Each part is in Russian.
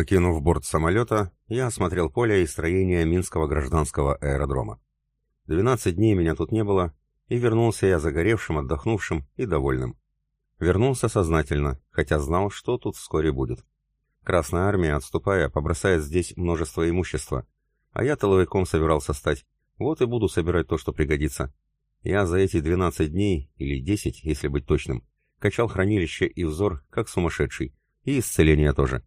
Покинув борт самолета, я осмотрел поле и строение Минского гражданского аэродрома. 12 дней меня тут не было, и вернулся я загоревшим, отдохнувшим и довольным. Вернулся сознательно, хотя знал, что тут вскоре будет. Красная армия, отступая, побросает здесь множество имущества, а я тыловиком собирался стать, вот и буду собирать то, что пригодится. Я за эти 12 дней, или 10, если быть точным, качал хранилище и взор, как сумасшедший, и исцеление тоже.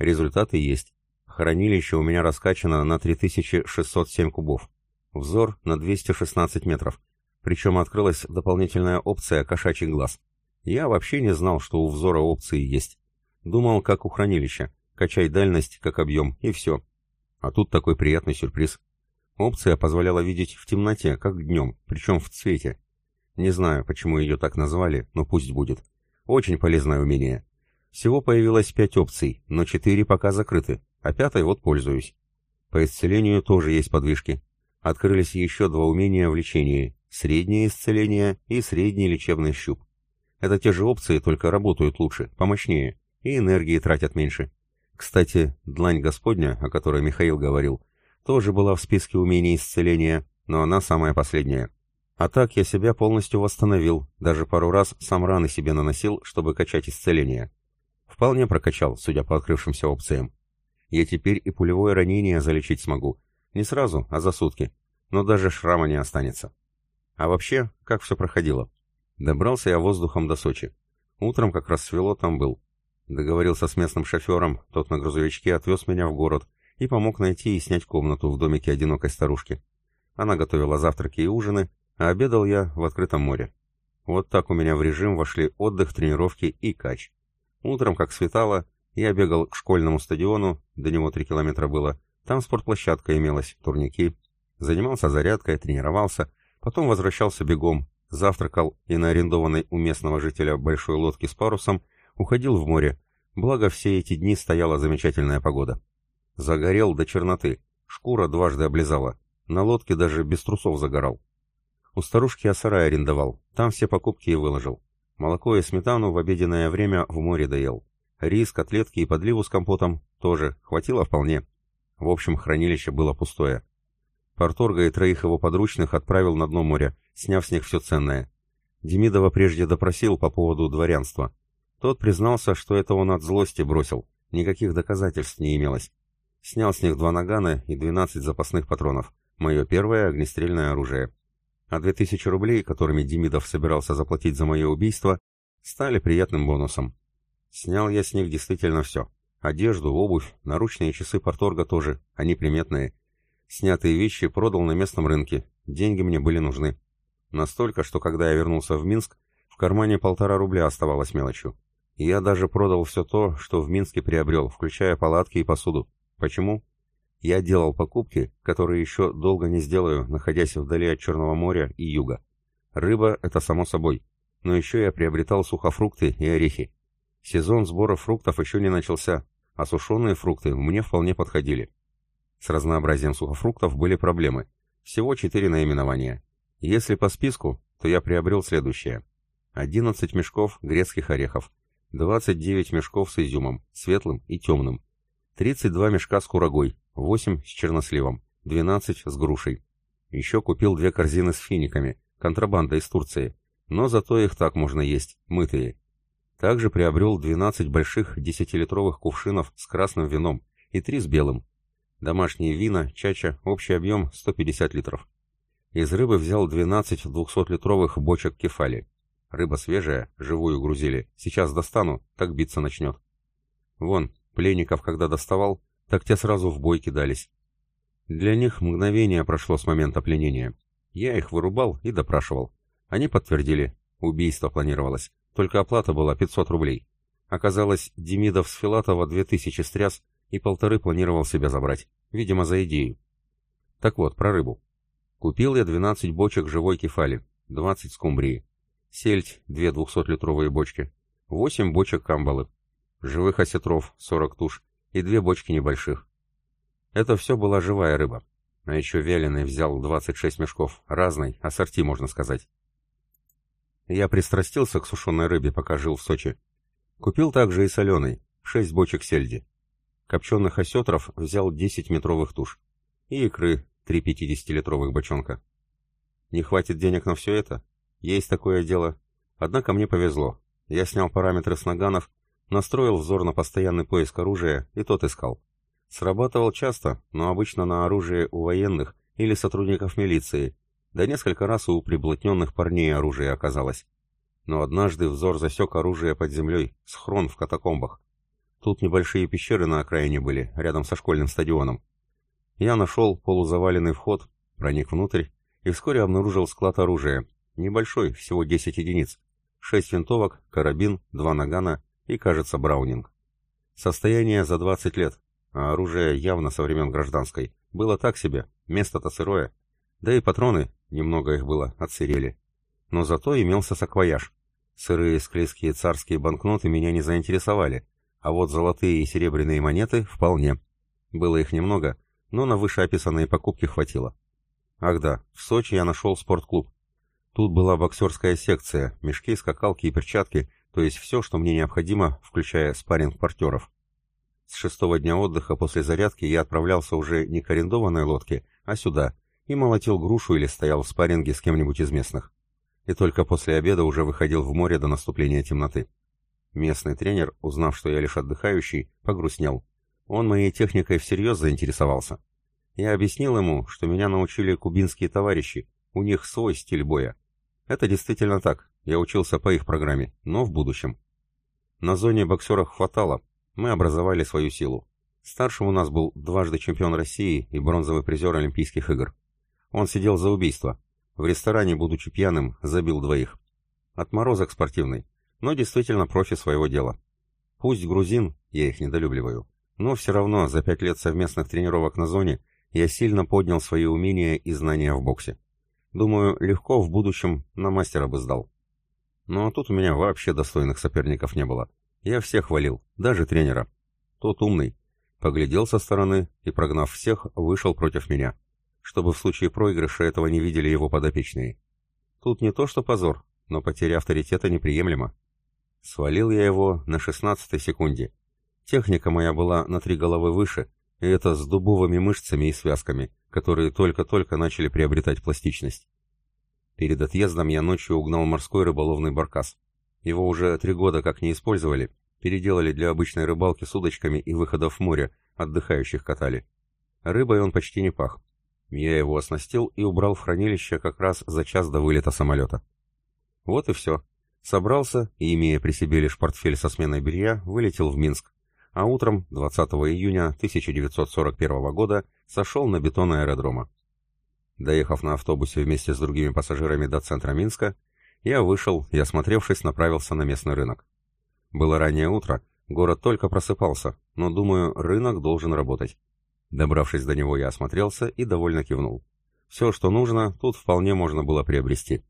Результаты есть. Хранилище у меня раскачано на 3607 кубов. Взор на 216 метров. Причем открылась дополнительная опция «Кошачий глаз». Я вообще не знал, что у взора опции есть. Думал, как у хранилища. Качай дальность, как объем, и все. А тут такой приятный сюрприз. Опция позволяла видеть в темноте, как днем, причем в цвете. Не знаю, почему ее так назвали, но пусть будет. Очень полезное умение. Всего появилось пять опций, но четыре пока закрыты, а пятой вот пользуюсь. По исцелению тоже есть подвижки. Открылись еще два умения в лечении – среднее исцеление и средний лечебный щуп. Это те же опции, только работают лучше, помощнее, и энергии тратят меньше. Кстати, длань Господня, о которой Михаил говорил, тоже была в списке умений исцеления, но она самая последняя. А так я себя полностью восстановил, даже пару раз сам раны себе наносил, чтобы качать исцеление. Вполне прокачал, судя по открывшимся опциям. Я теперь и пулевое ранение залечить смогу. Не сразу, а за сутки. Но даже шрама не останется. А вообще, как все проходило? Добрался я воздухом до Сочи. Утром как раз свело там был. Договорился с местным шофером, тот на грузовичке отвез меня в город и помог найти и снять комнату в домике одинокой старушки. Она готовила завтраки и ужины, а обедал я в открытом море. Вот так у меня в режим вошли отдых, тренировки и кач. Утром, как светало, я бегал к школьному стадиону, до него три километра было. Там спортплощадка имелась, турники. Занимался зарядкой, тренировался, потом возвращался бегом, завтракал и на арендованной у местного жителя большой лодке с парусом уходил в море, благо все эти дни стояла замечательная погода. Загорел до черноты, шкура дважды облизала, на лодке даже без трусов загорал. У старушки я сарай арендовал, там все покупки и выложил. Молоко и сметану в обеденное время в море доел. Рис, котлетки и подливу с компотом тоже хватило вполне. В общем, хранилище было пустое. Порторга и троих его подручных отправил на дно моря, сняв с них все ценное. Демидова прежде допросил по поводу дворянства. Тот признался, что это он от злости бросил, никаких доказательств не имелось. Снял с них два нагана и 12 запасных патронов. Мое первое огнестрельное оружие а 2000 рублей, которыми Демидов собирался заплатить за мое убийство, стали приятным бонусом. Снял я с них действительно все. Одежду, обувь, наручные часы порторга тоже, они приметные. Снятые вещи продал на местном рынке, деньги мне были нужны. Настолько, что когда я вернулся в Минск, в кармане полтора рубля оставалось мелочью. Я даже продал все то, что в Минске приобрел, включая палатки и посуду. Почему? Я делал покупки, которые еще долго не сделаю, находясь вдали от Черного моря и юга. Рыба — это само собой. Но еще я приобретал сухофрукты и орехи. Сезон сбора фруктов еще не начался, а сушеные фрукты мне вполне подходили. С разнообразием сухофруктов были проблемы. Всего четыре наименования. Если по списку, то я приобрел следующее. 11 мешков грецких орехов, 29 мешков с изюмом, светлым и темным, 32 мешка с курагой, 8 с черносливом, 12 с грушей. Еще купил две корзины с финиками, контрабанда из Турции, но зато их так можно есть, мытые. Также приобрел 12 больших 10-литровых кувшинов с красным вином и 3 с белым. Домашние вина, чача, общий объем 150 литров. Из рыбы взял 12 200-литровых бочек кефали. Рыба свежая, живую грузили. Сейчас достану, так биться начнет. Вон, пленников когда доставал, так те сразу в бой кидались. Для них мгновение прошло с момента пленения. Я их вырубал и допрашивал. Они подтвердили, убийство планировалось, только оплата была 500 рублей. Оказалось, Демидов с Филатова 2000 стряс и полторы планировал себя забрать, видимо, за идею. Так вот, про рыбу. Купил я 12 бочек живой кефали, 20 скумбрии. Сельдь, две 200-литровые бочки, 8 бочек камбалы. Живых осетров, 40 туш, и две бочки небольших. Это все была живая рыба. А еще вяленый взял 26 мешков, разной, ассорти, можно сказать. Я пристрастился к сушеной рыбе, пока жил в Сочи. Купил также и соленый, 6 бочек сельди. Копченых осетров взял 10 метровых туш. И икры, три 50-литровых бочонка. Не хватит денег на все это? Есть такое дело. Однако мне повезло. Я снял параметры с наганов, настроил взор на постоянный поиск оружия, и тот искал. Срабатывал часто, но обычно на оружие у военных или сотрудников милиции, да несколько раз у приблотненных парней оружие оказалось. Но однажды взор засек оружие под землей, схрон в катакомбах. Тут небольшие пещеры на окраине были, рядом со школьным стадионом. Я нашел полузаваленный вход, проник внутрь и вскоре обнаружил склад оружия. Небольшой, всего 10 единиц. 6 винтовок, карабин, 2 нагана и, кажется, браунинг. Состояние за 20 лет, а оружие явно со времен гражданской. Было так себе, место-то сырое. Да и патроны, немного их было, отсырели. Но зато имелся саквояж. Сырые склейские царские банкноты меня не заинтересовали, а вот золотые и серебряные монеты вполне. Было их немного, но на вышеописанные покупки хватило. Ах да, в Сочи я нашел спортклуб. Тут была боксерская секция, мешки, скакалки и перчатки, то есть все, что мне необходимо, включая спарринг портеров. С шестого дня отдыха после зарядки я отправлялся уже не к арендованной лодке, а сюда, и молотил грушу или стоял в спарринге с кем-нибудь из местных. И только после обеда уже выходил в море до наступления темноты. Местный тренер, узнав, что я лишь отдыхающий, погрустнел. Он моей техникой всерьез заинтересовался. Я объяснил ему, что меня научили кубинские товарищи, у них свой стиль боя. Это действительно так, я учился по их программе, но в будущем. На зоне боксеров хватало, мы образовали свою силу. Старшим у нас был дважды чемпион России и бронзовый призер Олимпийских игр. Он сидел за убийство. В ресторане, будучи пьяным, забил двоих. Отморозок спортивный, но действительно профи своего дела. Пусть грузин, я их недолюбливаю, но все равно за пять лет совместных тренировок на зоне я сильно поднял свои умения и знания в боксе. Думаю, легко в будущем на мастера бы сдал. Но тут у меня вообще достойных соперников не было. Я всех хвалил, даже тренера. Тот умный. Поглядел со стороны и, прогнав всех, вышел против меня. Чтобы в случае проигрыша этого не видели его подопечные. Тут не то что позор, но потеря авторитета неприемлема. Свалил я его на шестнадцатой секунде, Техника моя была на три головы выше, и это с дубовыми мышцами и связками, которые только-только начали приобретать пластичность. Перед отъездом я ночью угнал морской рыболовный баркас. Его уже три года как не использовали, переделали для обычной рыбалки с удочками и выходов в море, отдыхающих катали. Рыбой он почти не пах. Я его оснастил и убрал в хранилище как раз за час до вылета самолета. Вот и все. Собрался и, имея при себе лишь портфель со сменой белья, вылетел в Минск, а утром 20 июня 1941 года сошел на бетон аэродрома. Доехав на автобусе вместе с другими пассажирами до центра Минска, я вышел и, осмотревшись, направился на местный рынок. Было раннее утро, город только просыпался, но, думаю, рынок должен работать. Добравшись до него, я осмотрелся и довольно кивнул. Все, что нужно, тут вполне можно было приобрести.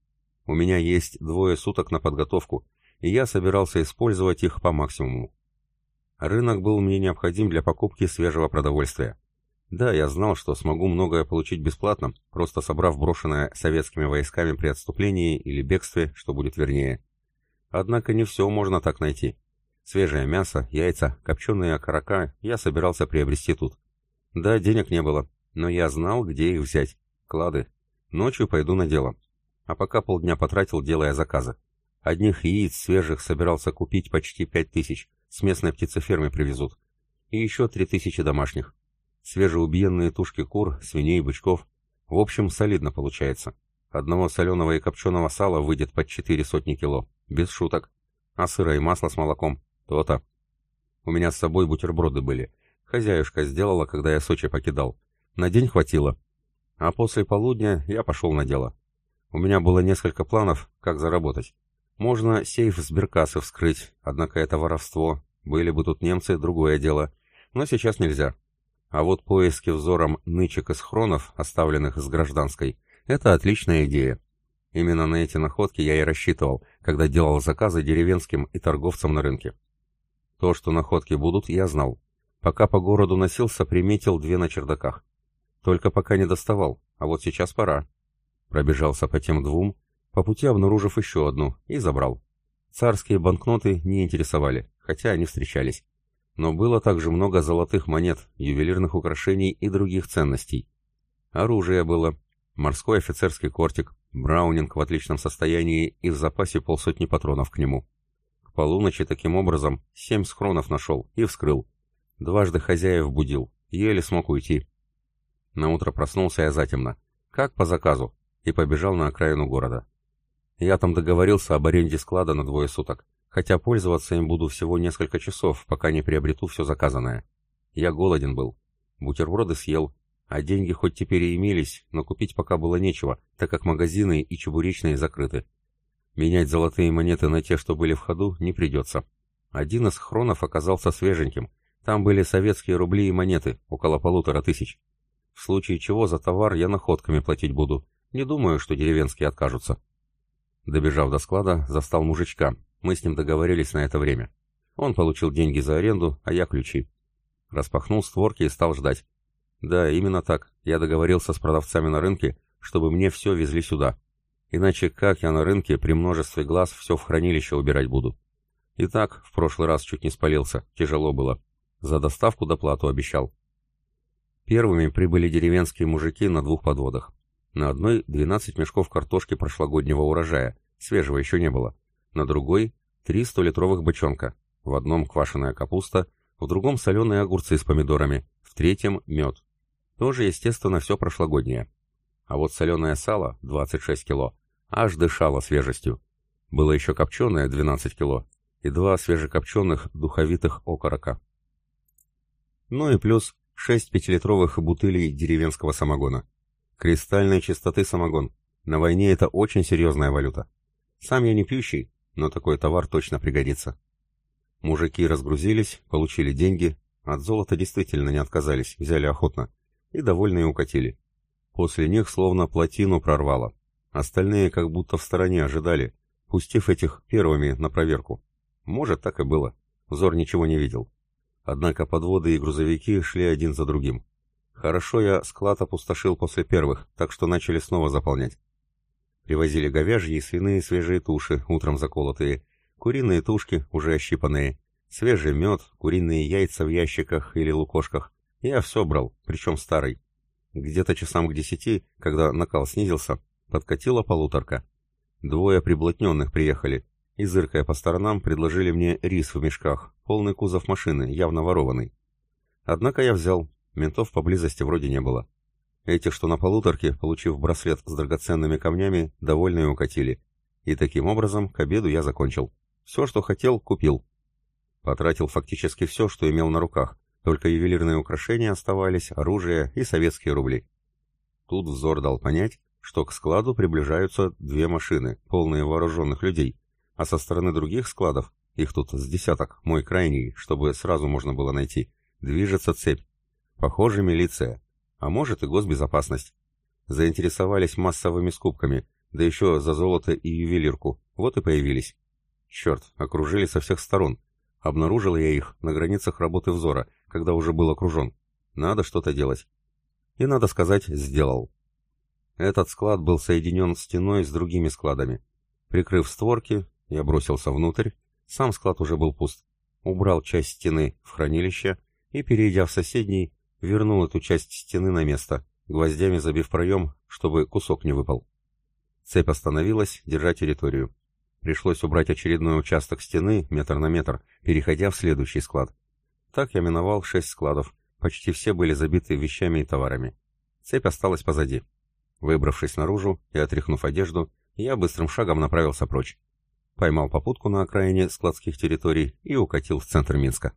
У меня есть двое суток на подготовку, и я собирался использовать их по максимуму. Рынок был мне необходим для покупки свежего продовольствия. Да, я знал, что смогу многое получить бесплатно, просто собрав брошенное советскими войсками при отступлении или бегстве, что будет вернее. Однако не все можно так найти. Свежее мясо, яйца, копченые окорока я собирался приобрести тут. Да, денег не было, но я знал, где их взять. Клады. Ночью пойду на дело. А пока полдня потратил, делая заказы. Одних яиц свежих собирался купить почти пять тысяч, с местной птицефермы привезут. И еще три тысячи домашних. Свежеубиенные тушки кур, свиней, бычков. В общем, солидно получается. Одного соленого и копченого сала выйдет под четыре сотни кило. Без шуток. А сыра и масло с молоком? То-то. У меня с собой бутерброды были. Хозяюшка сделала, когда я Сочи покидал. На день хватило. А после полудня я пошел на дело. У меня было несколько планов, как заработать. Можно сейф сберкассы вскрыть, однако это воровство. Были бы тут немцы, другое дело. Но сейчас нельзя. А вот поиски взором нычек из хронов, оставленных с гражданской, это отличная идея. Именно на эти находки я и рассчитывал, когда делал заказы деревенским и торговцам на рынке. То, что находки будут, я знал. Пока по городу носился, приметил две на чердаках. Только пока не доставал, а вот сейчас пора. Пробежался по тем двум, по пути обнаружив еще одну, и забрал. Царские банкноты не интересовали, хотя они встречались. Но было также много золотых монет, ювелирных украшений и других ценностей. Оружие было. Морской офицерский кортик, браунинг в отличном состоянии и в запасе полсотни патронов к нему. К полуночи таким образом семь схронов нашел и вскрыл. Дважды хозяев будил, еле смог уйти. Наутро проснулся я затемно, как по заказу, и побежал на окраину города. Я там договорился об аренде склада на двое суток хотя пользоваться им буду всего несколько часов, пока не приобрету все заказанное. Я голоден был. Бутерброды съел, а деньги хоть теперь и имелись, но купить пока было нечего, так как магазины и чебуречные закрыты. Менять золотые монеты на те, что были в ходу, не придется. Один из хронов оказался свеженьким. Там были советские рубли и монеты, около полутора тысяч. В случае чего за товар я находками платить буду. Не думаю, что деревенские откажутся. Добежав до склада, застал мужичка, мы с ним договорились на это время. Он получил деньги за аренду, а я ключи. Распахнул створки и стал ждать. Да, именно так. Я договорился с продавцами на рынке, чтобы мне все везли сюда. Иначе как я на рынке при множестве глаз все в хранилище убирать буду? И так, в прошлый раз чуть не спалился, тяжело было. За доставку доплату обещал. Первыми прибыли деревенские мужики на двух подводах. На одной 12 мешков картошки прошлогоднего урожая, свежего еще не было на другой — три столитровых бочонка, в одном квашеная капуста, в другом соленые огурцы с помидорами, в третьем — мед. Тоже, естественно, все прошлогоднее. А вот соленое сало, 26 кило, аж дышало свежестью. Было еще копченое, 12 кило, и два свежекопченых духовитых окорока. Ну и плюс 6 пятилитровых бутылей деревенского самогона. Кристальной чистоты самогон. На войне это очень серьезная валюта. Сам я не пьющий, но такой товар точно пригодится. Мужики разгрузились, получили деньги, от золота действительно не отказались, взяли охотно, и довольные укатили. После них словно плотину прорвало. Остальные как будто в стороне ожидали, пустив этих первыми на проверку. Может, так и было. Взор ничего не видел. Однако подводы и грузовики шли один за другим. Хорошо я склад опустошил после первых, так что начали снова заполнять. Привозили говяжьи и свиные свежие туши, утром заколотые, куриные тушки, уже ощипанные, свежий мед, куриные яйца в ящиках или лукошках. Я все брал, причем старый. Где-то часам к десяти, когда накал снизился, подкатила полуторка. Двое приблотненных приехали, и, зыркая по сторонам, предложили мне рис в мешках, полный кузов машины, явно ворованный. Однако я взял, ментов поблизости вроде не было. Эти, что на полуторке, получив браслет с драгоценными камнями, довольные укатили. И таким образом к обеду я закончил. Все, что хотел, купил. Потратил фактически все, что имел на руках, только ювелирные украшения оставались, оружие и советские рубли. Тут взор дал понять, что к складу приближаются две машины, полные вооруженных людей, а со стороны других складов, их тут с десяток, мой крайний, чтобы сразу можно было найти, движется цепь. Похоже, милиция а может и госбезопасность. Заинтересовались массовыми скупками, да еще за золото и ювелирку, вот и появились. Черт, окружили со всех сторон. Обнаружил я их на границах работы взора, когда уже был окружен. Надо что-то делать. И, надо сказать, сделал. Этот склад был соединен стеной с другими складами. Прикрыв створки, я бросился внутрь. Сам склад уже был пуст. Убрал часть стены в хранилище и, перейдя в соседний, вернул эту часть стены на место, гвоздями забив проем, чтобы кусок не выпал. Цепь остановилась, держа территорию. Пришлось убрать очередной участок стены, метр на метр, переходя в следующий склад. Так я миновал шесть складов, почти все были забиты вещами и товарами. Цепь осталась позади. Выбравшись наружу и отряхнув одежду, я быстрым шагом направился прочь. Поймал попутку на окраине складских территорий и укатил в центр Минска.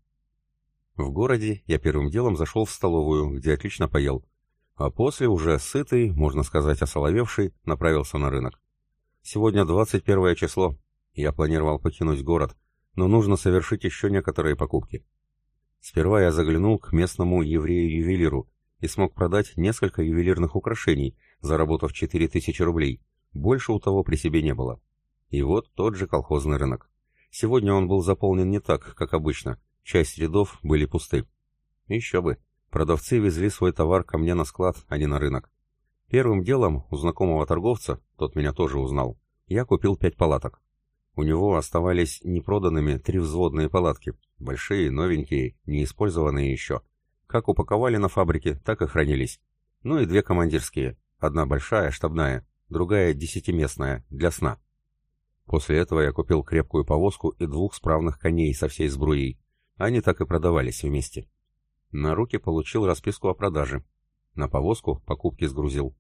В городе я первым делом зашел в столовую, где отлично поел. А после, уже сытый, можно сказать, осоловевший, направился на рынок. Сегодня 21 число. Я планировал покинуть город, но нужно совершить еще некоторые покупки. Сперва я заглянул к местному еврею-ювелиру и смог продать несколько ювелирных украшений, заработав 4000 рублей. Больше у того при себе не было. И вот тот же колхозный рынок. Сегодня он был заполнен не так, как обычно – Часть рядов были пусты. Еще бы. Продавцы везли свой товар ко мне на склад, а не на рынок. Первым делом у знакомого торговца, тот меня тоже узнал, я купил пять палаток. У него оставались непроданными три взводные палатки, большие, новенькие, неиспользованные еще. Как упаковали на фабрике, так и хранились. Ну и две командирские, одна большая, штабная, другая десятиместная, для сна. После этого я купил крепкую повозку и двух справных коней со всей сбруей. Они так и продавались вместе. На руки получил расписку о продаже. На повозку покупки сгрузил.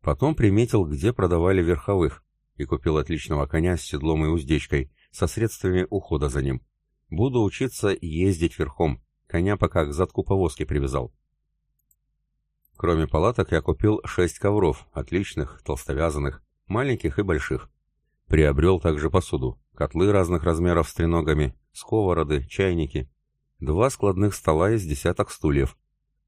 Потом приметил, где продавали верховых, и купил отличного коня с седлом и уздечкой, со средствами ухода за ним. Буду учиться ездить верхом, коня пока к задку повозки привязал. Кроме палаток я купил шесть ковров, отличных, толстовязанных, маленьких и больших. Приобрел также посуду, котлы разных размеров с треногами, сковороды, чайники, два складных стола из десяток стульев,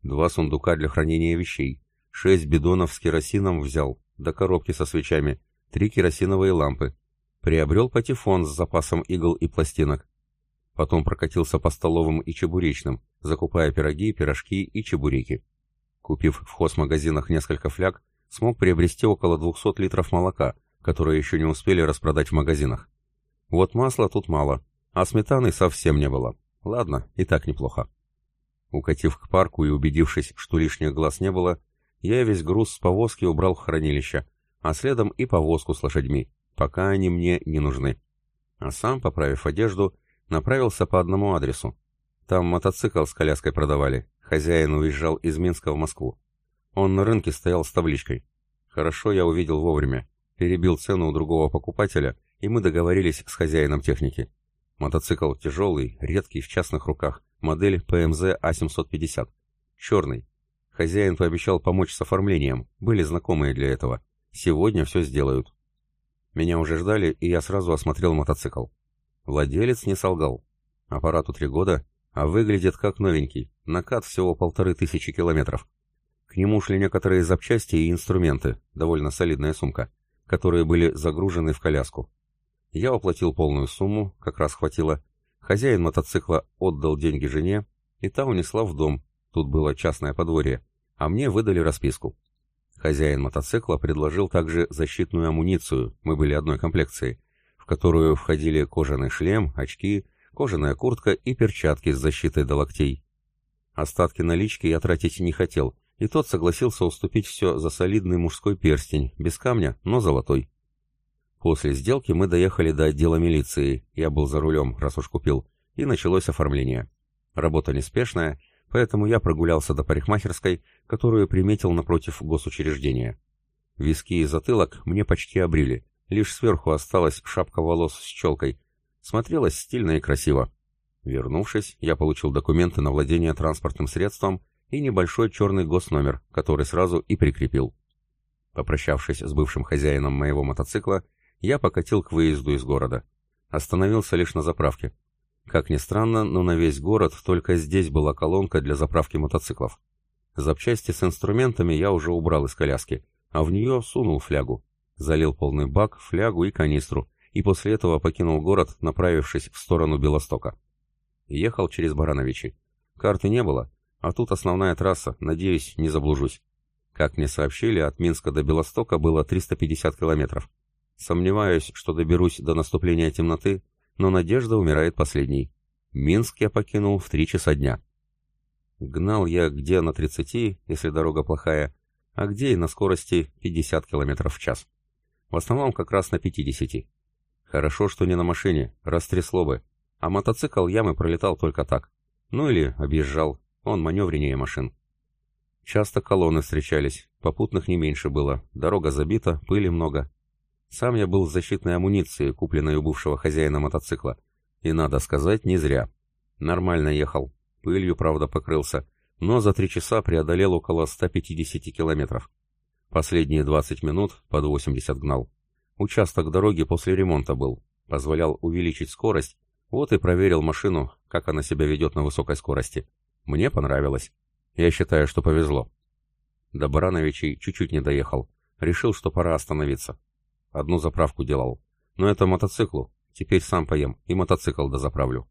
два сундука для хранения вещей, шесть бидонов с керосином взял, до коробки со свечами, три керосиновые лампы. Приобрел патефон с запасом игл и пластинок. Потом прокатился по столовым и чебуречным, закупая пироги, пирожки и чебуреки. Купив в хозмагазинах несколько фляг, смог приобрести около 200 литров молока, которые еще не успели распродать в магазинах. Вот масла тут мало, а сметаны совсем не было. Ладно, и так неплохо. Укатив к парку и убедившись, что лишних глаз не было, я весь груз с повозки убрал в хранилище, а следом и повозку с лошадьми, пока они мне не нужны. А сам, поправив одежду, направился по одному адресу. Там мотоцикл с коляской продавали, хозяин уезжал из Минска в Москву. Он на рынке стоял с табличкой. Хорошо я увидел вовремя, перебил цену у другого покупателя, и мы договорились с хозяином техники. Мотоцикл тяжелый, редкий, в частных руках, модель PMZ A750. Черный. Хозяин пообещал помочь с оформлением, были знакомые для этого. Сегодня все сделают. Меня уже ждали, и я сразу осмотрел мотоцикл. Владелец не солгал. Аппарату три года, а выглядит как новенький, накат всего полторы тысячи километров. К нему шли некоторые запчасти и инструменты, довольно солидная сумка, которые были загружены в коляску. Я оплатил полную сумму, как раз хватило. Хозяин мотоцикла отдал деньги жене, и та унесла в дом, тут было частное подворье, а мне выдали расписку. Хозяин мотоцикла предложил также защитную амуницию, мы были одной комплекции, в которую входили кожаный шлем, очки, кожаная куртка и перчатки с защитой до локтей. Остатки налички я тратить не хотел, и тот согласился уступить все за солидный мужской перстень, без камня, но золотой. После сделки мы доехали до отдела милиции, я был за рулем, раз уж купил, и началось оформление. Работа неспешная, поэтому я прогулялся до парикмахерской, которую приметил напротив госучреждения. Виски и затылок мне почти обрили, лишь сверху осталась шапка волос с челкой. Смотрелось стильно и красиво. Вернувшись, я получил документы на владение транспортным средством и небольшой черный госномер, который сразу и прикрепил. Попрощавшись с бывшим хозяином моего мотоцикла, я покатил к выезду из города. Остановился лишь на заправке. Как ни странно, но на весь город только здесь была колонка для заправки мотоциклов. Запчасти с инструментами я уже убрал из коляски, а в нее сунул флягу. Залил полный бак, флягу и канистру, и после этого покинул город, направившись в сторону Белостока. Ехал через Барановичи. Карты не было, а тут основная трасса, надеюсь, не заблужусь. Как мне сообщили, от Минска до Белостока было 350 километров. Сомневаюсь, что доберусь до наступления темноты, но надежда умирает последней. Минск я покинул в три часа дня. Гнал я где на 30, если дорога плохая, а где и на скорости 50 км в час. В основном как раз на 50. Хорошо, что не на машине, растрясло бы, а мотоцикл ямы пролетал только так. Ну или объезжал, он маневреннее машин. Часто колонны встречались, попутных не меньше было, дорога забита, пыли много. Сам я был с защитной амуницией, купленной у бывшего хозяина мотоцикла. И, надо сказать, не зря. Нормально ехал. Пылью, правда, покрылся. Но за три часа преодолел около 150 километров. Последние 20 минут под 80 гнал. Участок дороги после ремонта был. Позволял увеличить скорость. Вот и проверил машину, как она себя ведет на высокой скорости. Мне понравилось. Я считаю, что повезло. До Барановичей чуть-чуть не доехал. Решил, что пора остановиться. Одну заправку делал. Но это мотоциклу. Теперь сам поем и мотоцикл дозаправлю.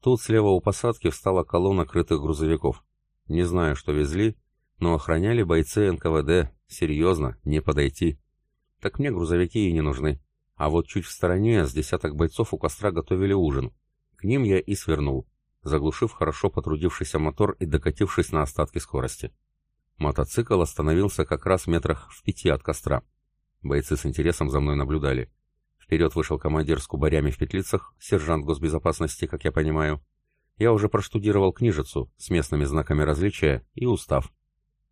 Тут слева у посадки встала колонна крытых грузовиков. Не знаю, что везли, но охраняли бойцы НКВД. Серьезно, не подойти. Так мне грузовики и не нужны. А вот чуть в стороне с десяток бойцов у костра готовили ужин. К ним я и свернул, заглушив хорошо потрудившийся мотор и докатившись на остатки скорости. Мотоцикл остановился как раз метрах в пяти от костра. Бойцы с интересом за мной наблюдали. Вперед вышел командир с кубарями в петлицах, сержант госбезопасности, как я понимаю. Я уже проштудировал книжицу с местными знаками различия и устав.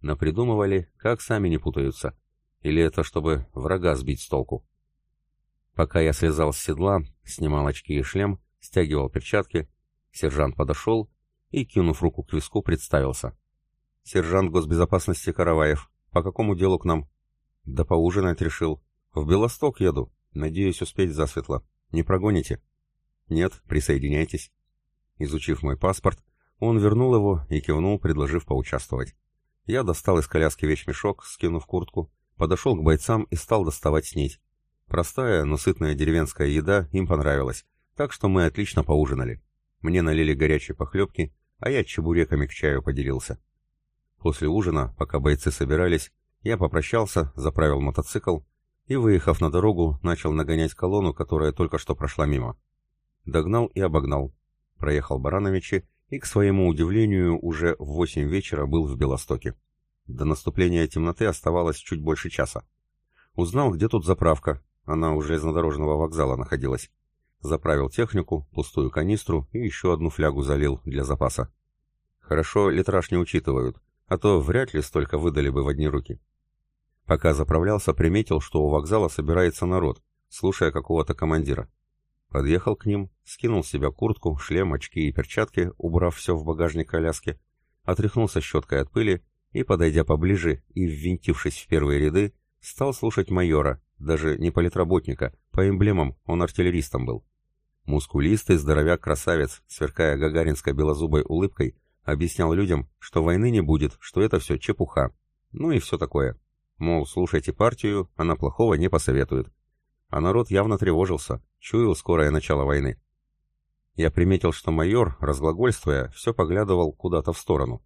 Напридумывали, как сами не путаются. Или это чтобы врага сбить с толку. Пока я слезал с седла, снимал очки и шлем, стягивал перчатки, сержант подошел и, кинув руку к виску, представился. «Сержант госбезопасности Караваев. По какому делу к нам?» «Да поужинать решил. В Белосток еду. Надеюсь успеть засветло. Не прогоните?» «Нет, присоединяйтесь». Изучив мой паспорт, он вернул его и кивнул, предложив поучаствовать. Я достал из коляски вещмешок, скинув куртку, подошел к бойцам и стал доставать снеть. Простая, но сытная деревенская еда им понравилась, так что мы отлично поужинали. Мне налили горячей похлебки, а я чебуреками к чаю поделился. После ужина, пока бойцы собирались, я попрощался, заправил мотоцикл и, выехав на дорогу, начал нагонять колонну, которая только что прошла мимо. Догнал и обогнал. Проехал Барановичи и, к своему удивлению, уже в восемь вечера был в Белостоке. До наступления темноты оставалось чуть больше часа. Узнал, где тут заправка, она у железнодорожного вокзала находилась. Заправил технику, пустую канистру и еще одну флягу залил для запаса. Хорошо, литраж не учитывают, а то вряд ли столько выдали бы в одни руки. Пока заправлялся, приметил, что у вокзала собирается народ, слушая какого-то командира. Подъехал к ним, скинул с себя куртку, шлем, очки и перчатки, убрав все в багажник коляски, отряхнулся щеткой от пыли и, подойдя поближе и ввинтившись в первые ряды, стал слушать майора, даже не политработника, по эмблемам он артиллеристом был. Мускулистый здоровяк-красавец, сверкая гагаринской белозубой улыбкой, объяснял людям, что войны не будет, что это все чепуха. Ну и все такое. Мол, слушайте партию, она плохого не посоветует. А народ явно тревожился, чуял скорое начало войны. Я приметил, что майор, разглагольствуя, все поглядывал куда-то в сторону.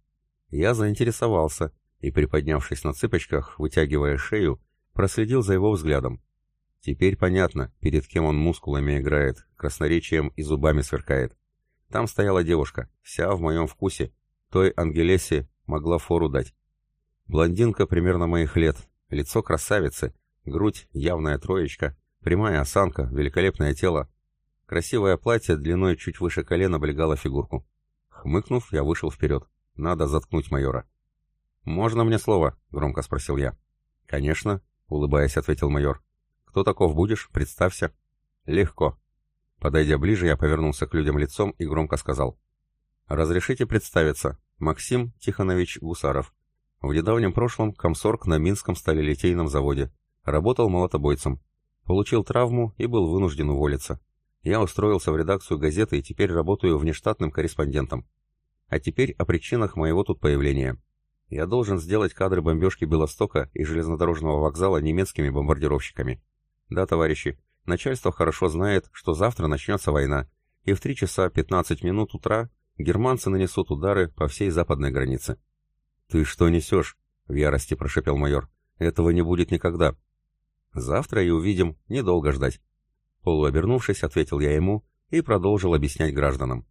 Я заинтересовался и, приподнявшись на цыпочках, вытягивая шею, проследил за его взглядом. Теперь понятно, перед кем он мускулами играет, красноречием и зубами сверкает. Там стояла девушка, вся в моем вкусе. Той Ангелесе могла фору дать. Блондинка примерно моих лет, лицо красавицы, грудь явная троечка, прямая осанка, великолепное тело. Красивое платье длиной чуть выше колена облегало фигурку. Хмыкнув, я вышел вперед. Надо заткнуть майора. «Можно мне слово?» — громко спросил я. «Конечно», — улыбаясь, ответил майор. «Кто таков будешь? Представься». «Легко». Подойдя ближе, я повернулся к людям лицом и громко сказал. «Разрешите представиться. Максим Тихонович Гусаров. В недавнем прошлом комсорг на Минском сталелитейном заводе. Работал молотобойцем. Получил травму и был вынужден уволиться. Я устроился в редакцию газеты и теперь работаю внештатным корреспондентом. А теперь о причинах моего тут появления. Я должен сделать кадры бомбежки Белостока и железнодорожного вокзала немецкими бомбардировщиками. Да, товарищи, начальство хорошо знает, что завтра начнется война, и в 3 часа 15 минут утра германцы нанесут удары по всей западной границе. «Ты что несешь?» — в ярости прошепел майор. «Этого не будет никогда». «Завтра и увидим, недолго ждать». Полуобернувшись, ответил я ему и продолжил объяснять гражданам.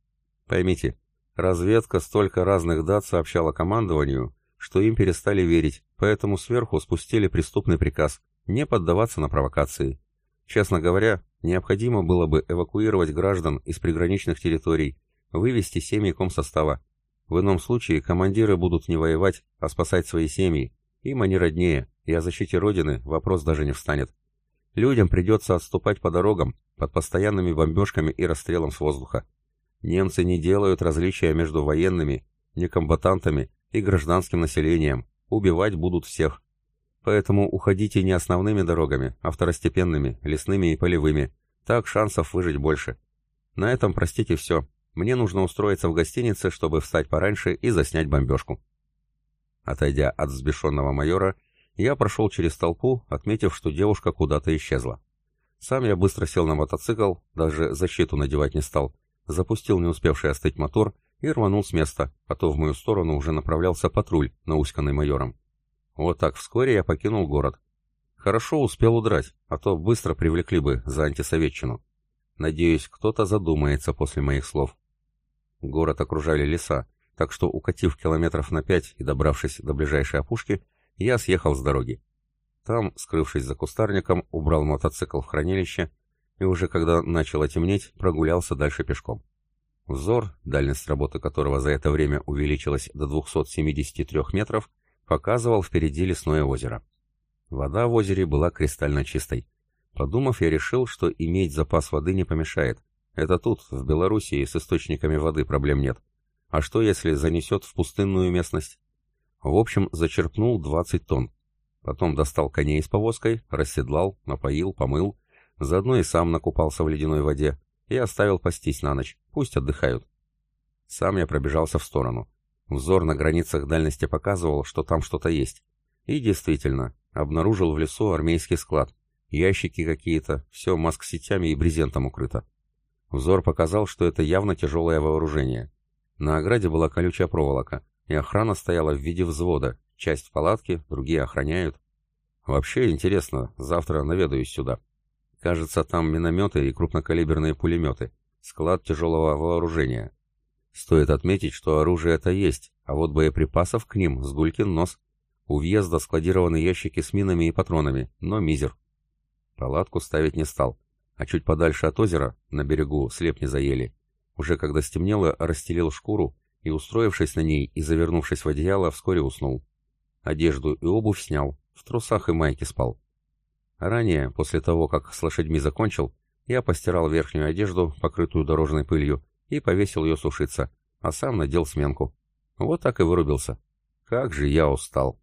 «Поймите, разведка столько разных дат сообщала командованию, что им перестали верить, поэтому сверху спустили преступный приказ не поддаваться на провокации. Честно говоря, необходимо было бы эвакуировать граждан из приграничных территорий, вывести семьи комсостава. В ином случае командиры будут не воевать, а спасать свои семьи. Им они роднее, и о защите Родины вопрос даже не встанет. Людям придется отступать по дорогам, под постоянными бомбежками и расстрелом с воздуха. Немцы не делают различия между военными, некомбатантами и гражданским населением. Убивать будут всех. Поэтому уходите не основными дорогами, а второстепенными, лесными и полевыми. Так шансов выжить больше. На этом, простите, все. Мне нужно устроиться в гостинице, чтобы встать пораньше и заснять бомбежку. Отойдя от взбешенного майора, я прошел через толпу, отметив, что девушка куда-то исчезла. Сам я быстро сел на мотоцикл, даже защиту надевать не стал, запустил не успевший остыть мотор и рванул с места, а то в мою сторону уже направлялся патруль, науськанный майором. Вот так вскоре я покинул город. Хорошо успел удрать, а то быстро привлекли бы за антисоветчину. Надеюсь, кто-то задумается после моих слов. Город окружали леса, так что, укатив километров на пять и добравшись до ближайшей опушки, я съехал с дороги. Там, скрывшись за кустарником, убрал мотоцикл в хранилище и уже когда начало темнеть, прогулялся дальше пешком. Взор, дальность работы которого за это время увеличилась до 273 метров, показывал впереди лесное озеро. Вода в озере была кристально чистой. Подумав, я решил, что иметь запас воды не помешает. Это тут, в Белоруссии, с источниками воды проблем нет. А что, если занесет в пустынную местность? В общем, зачерпнул 20 тонн. Потом достал коней с повозкой, расседлал, напоил, помыл, заодно и сам накупался в ледяной воде и оставил пастись на ночь, пусть отдыхают. Сам я пробежался в сторону. Взор на границах дальности показывал, что там что-то есть. И действительно, обнаружил в лесу армейский склад. Ящики какие-то, все маск-сетями и брезентом укрыто. Взор показал, что это явно тяжелое вооружение. На ограде была колючая проволока, и охрана стояла в виде взвода, часть в палатке, другие охраняют. Вообще интересно, завтра наведаюсь сюда. Кажется, там минометы и крупнокалиберные пулеметы. Склад тяжелого вооружения. Стоит отметить, что оружие это есть, а вот боеприпасов к ним с гулькин нос. У въезда складированы ящики с минами и патронами, но мизер. Палатку ставить не стал, а чуть подальше от озера, на берегу, слепни заели. Уже когда стемнело, расстелил шкуру и, устроившись на ней и завернувшись в одеяло, вскоре уснул. Одежду и обувь снял, в трусах и майке спал. Ранее, после того, как с лошадьми закончил, я постирал верхнюю одежду, покрытую дорожной пылью, и повесил ее сушиться, а сам надел сменку. Вот так и вырубился. Как же я устал.